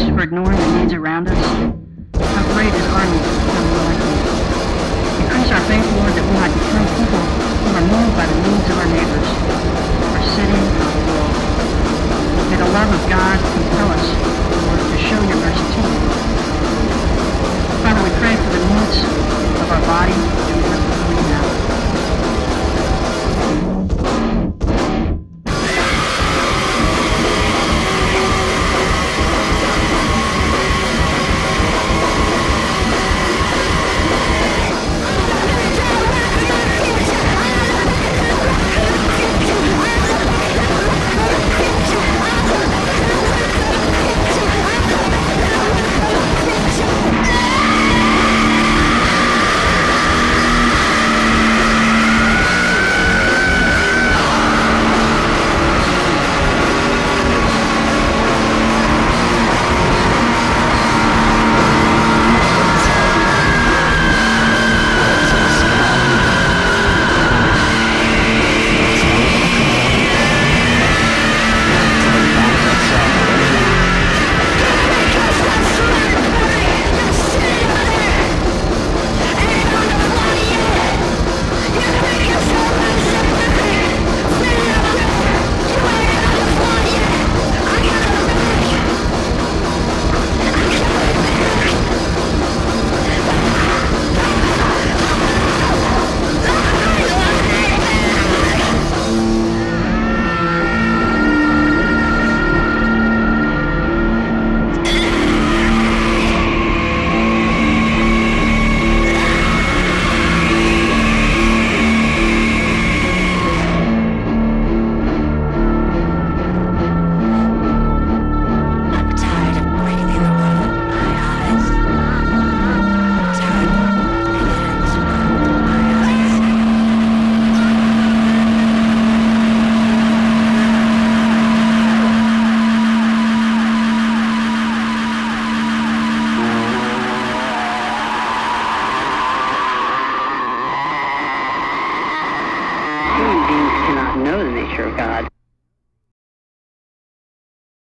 us for ignoring the needs around us? How great is our need to become more like? Increase our faith, Lord, that we might become people who are moved by the needs of our neighbors, our city, know the nature of God.